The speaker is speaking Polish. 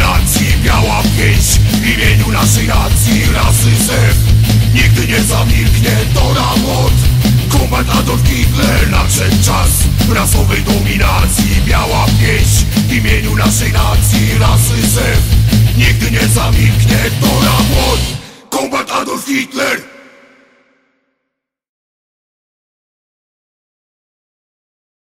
dominacji Biała pieśń w imieniu naszej nacji Rasy zew. Nigdy nie zamilknie to ramot Kombat Adolf Hitler nadszedł czas Rasowej dominacji. Biała pieśń w imieniu naszej nacji Rasy zew. Nigdy nie zamilknie to ramot Kombat Adolf Hitler